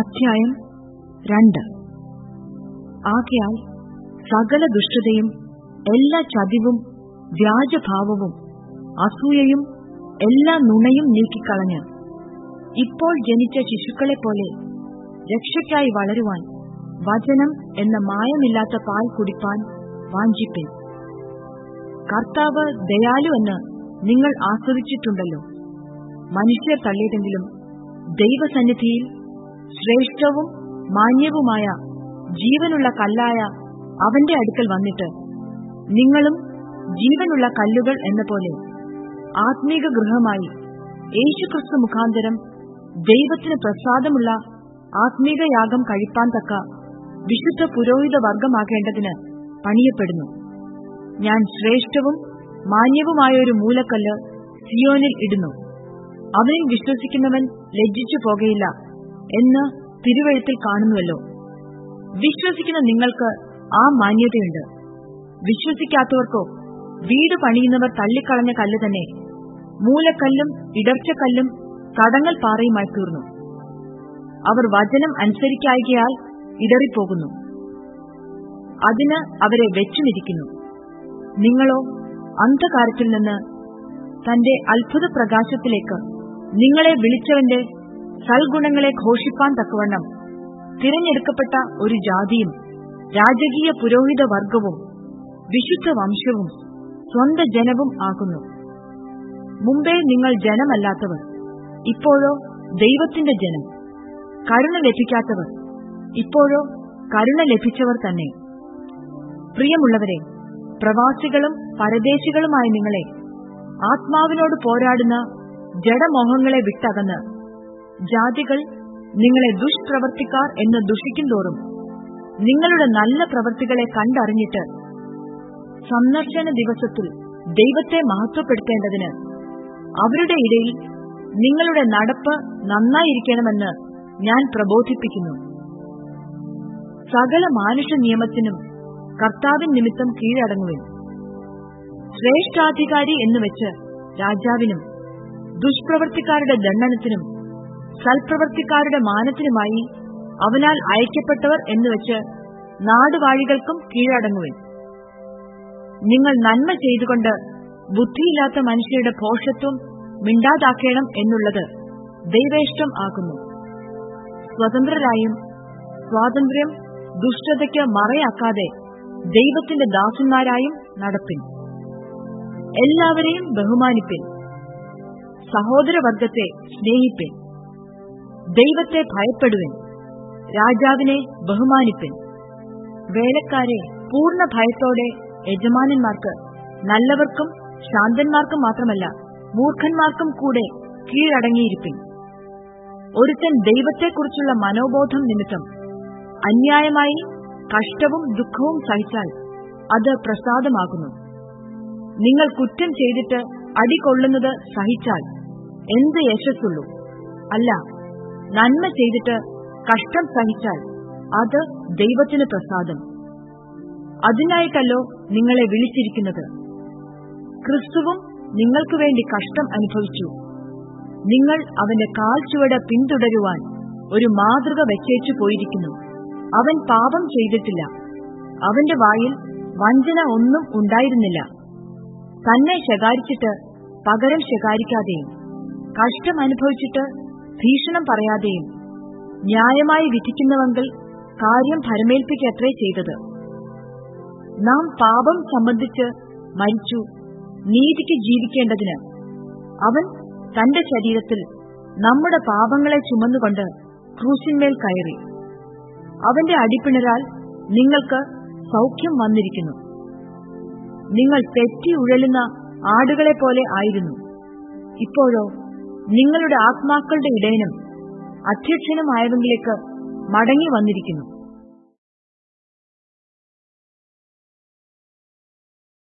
അധ്യായം രണ്ട്. ആകയാൽ സകല ദുഷ്ടതയും എല്ലാ ചതിവും വ്യാജഭാവവും അസൂയയും എല്ലാ നുണയും നീക്കിക്കളഞ്ഞ് ഇപ്പോൾ ജനിച്ച ശിശുക്കളെ പോലെ രക്ഷയ്ക്കായി വളരുവാൻ വചനം എന്ന മായമില്ലാത്ത പാൽ കുടിപ്പാൻ വാഞ്ചിപ്പിൻ. കർത്താവ് ദയാലു എന്ന് നിങ്ങൾ ആസ്വദിച്ചിട്ടുണ്ടല്ലോ. മനുഷ്യർ തള്ളിയതെങ്കിലും ദൈവസന്നിധിയിൽ ശ്രേഷ്ഠവും മാന്യവുമായ ജീവനുള്ള കല്ലായ അവന്റെ അടുക്കൽ വന്നിട്ട് നിങ്ങളും ജീവനുള്ള കല്ലുകൾ എന്ന പോലെ ആത്മീക ഗൃഹമായി യേശുക്രിസ്തു മുഖാന്തരം ദൈവത്തിന് പ്രസാദമുള്ള ആത്മീക യാഗം കഴിപ്പാൻ തക്ക വിശുദ്ധ പുരോഹിത വർഗമാകേണ്ടതിന് പണിയപ്പെടുന്നു. ഞാൻ ശ്രേഷ്ഠവും മാന്യവുമായ ഒരു മൂലക്കല്ല് സിയോനിൽ ഇടുന്നു. അവനിൽ വിശ്വസിക്കുന്നവൻ ലജ്ജിച്ചു പോകയില്ല. എന്ന് തിരുവഴുത്തിൽ കാണുന്നുവല്ലോ. വിശ്വസിക്കുന്ന നിങ്ങൾക്ക് ആ മാന്യതയുണ്ട്. വിശ്വസിക്കാത്തവർക്കോ വീട് പണിയുന്നവർ തള്ളിക്കളഞ്ഞ കല്ല് തന്നെ. മൂലക്കല്ലും ഇടർച്ചക്കല്ലും കടങ്ങൾ പാറയുമായി തീർന്നു. അവർ വചനം അനുസരിക്കായികയാൽ ഇടറിപ്പോകുന്നു. അതിന് അവരെ വെച്ചുമിരിക്കുന്നു. നിങ്ങളോ അന്ധകാരത്തിൽ നിന്ന് തന്റെ അത്ഭുത പ്രകാശത്തിലേക്ക് നിങ്ങളെ വിളിച്ചവന്റെ സൽഗുണങ്ങളെ ഘോഷിപ്പാൻ തക്കവണ്ണം തിരഞ്ഞെടുക്കപ്പെട്ട ഒരു ജാതിയും രാജകീയ പുരോഹിത വർഗവും വിശുദ്ധ വംശവും സ്വന്ത ജനവും ആകുന്നു. മുമ്പേ നിങ്ങൾ ജനമല്ലാത്തവർ ഇപ്പോഴോ ദൈവത്തിന്റെ ജനം. കരുണ ലഭിക്കാത്തവർ ഇപ്പോഴോ കരുണ ലഭിച്ചവർ തന്നെ. പ്രിയമുള്ളവരെ പ്രവാസികളും പരദേശികളുമായ നിങ്ങളെ ആത്മാവിനോട് പോരാടുന്ന ജഡമോഹങ്ങളെ വിട്ടകന്ന് ജാതികൾ നിങ്ങളെ ദുഷ്പ്രവർത്തിക്കാർ എന്ന് ദുഷിക്കും തോറും നിങ്ങളുടെ നല്ല പ്രവർത്തികളെ കണ്ടറിഞ്ഞിട്ട് സന്ദർശന ദിവസത്തിൽ ദൈവത്തെ മഹത്വപ്പെടുത്തേണ്ടതിന് അവരുടെ ഇടയിൽ നിങ്ങളുടെ നടപ്പ് നന്നായിരിക്കണമെന്ന് ഞാൻ പ്രബോധിപ്പിക്കുന്നു. സകല മാനുഷ നിയമത്തിനും കർത്താവിൻ നിമിത്തം കീഴടങ്ങുവിൻ. ശ്രേഷ്ഠാധികാരി എന്നുവെച്ച് രാജാവിനും ദുഷ്പ്രവർത്തിക്കാരുടെ ദണ്ഡനത്തിനും സൽപ്രവർത്തിക്കാരുടെ മാനത്തിനുമായി അവനാൽ അയക്കപ്പെട്ടവർ എന്നുവെച്ച് നാടുവാഴികൾക്കും കീഴടങ്ങുവിൻ. നിങ്ങൾ നന്മ ചെയ്തുകൊണ്ട് ബുദ്ധിയില്ലാത്ത മനുഷ്യരുടെ ഭോഷത്വം മിണ്ടാതാക്കേണം എന്നുള്ളത് ദൈവേഷ്ടം ആകുന്നു. സ്വതന്ത്രരായും സ്വാതന്ത്ര്യം ദുഷ്ടതയ്ക്ക് മറയാക്കാതെ ദൈവത്തിന്റെ ദാസന്മാരായും നടപ്പിൻ. എല്ലാവരെയും ബഹുമാനിപ്പിൻ. സഹോദരവർഗത്തെ സ്നേഹിപ്പിൻ. ദൈവത്തെ ഭയപ്പെടുവൻ. രാജാവിനെ ബഹുമാനിപ്പൻ. വേലക്കാരെ പൂർണ ഭയത്തോടെ യജമാനന്മാർക്ക് നല്ലവർക്കും ശാന്തന്മാർക്കും മാത്രമല്ല മൂർഖന്മാർക്കും കൂടെ കീഴടങ്ങിയിരിപ്പിൻ. ഒരുത്തൻ ദൈവത്തെക്കുറിച്ചുള്ള മനോബോധം നിമിത്തം അന്യായമായി കഷ്ടവും ദുഃഖവും സഹിച്ചാൽ അത് പ്രസാദമാകുന്നു. നിങ്ങൾ കുറ്റം ചെയ്തിട്ട് അടികൊള്ളുന്നത് സഹിച്ചാൽ എന്ത് യശസ്സുള്ളൂ? അല്ല നന്മ ചെയ്തിട്ട് കഷ്ടം സഹിച്ചാൽ അത് ദൈവത്തിന് പ്രസാദം. അതിനായിട്ടല്ലോ നിങ്ങളെ വിളിച്ചിരിക്കുന്നത്. ക്രിസ്തുവും നിങ്ങൾക്ക് വേണ്ടി കഷ്ടം അനുഭവിച്ചു. നിങ്ങൾ അവന്റെ കാൽച്ചുവട ചുവട് പിന്തുടരുവാൻ ഒരു മാതൃക വെച്ചേച്ചു പോയിരിക്കുന്നു. അവൻ പാപം ചെയ്തിട്ടില്ല. അവന്റെ വായിൽ വഞ്ചന ഒന്നും ഉണ്ടായിരുന്നില്ല. തന്നെ ശകാരിച്ചിട്ട് പകരം ശകാരിക്കാതെയും കഷ്ടം അനുഭവിച്ചിട്ട് ഭീഷണം പറയാതെയും ന്യായമായി വിധിക്കുന്നവങ്കിൽ കാര്യം ഭരമേൽപ്പിക്കത്രേ ചെയ്തത്. നാം പാപം സംബന്ധിച്ച് മരിച്ചു നീതിക്ക് ജീവിക്കേണ്ടതിന് അവൻ തന്റെ ശരീരത്തിൽ നമ്മുടെ പാപങ്ങളെ ചുമന്നുകൊണ്ട് ക്രൂശിന്മേൽ കയറി. അവന്റെ അടിപ്പിണരാൽ നിങ്ങൾക്ക് സൗഖ്യം വന്നിരിക്കുന്നു. നിങ്ങൾ തെറ്റി ഉഴലുന്ന ആടുകളെ പോലെ ആയിരുന്നു. ഇപ്പോഴോ നിങ്ങളുടെ ആത്മാക്കളുടെ ഇടയനും അധ്യക്ഷനുമായവങ്കിലേക്ക് മടങ്ങി വന്നിരിക്കുന്നു.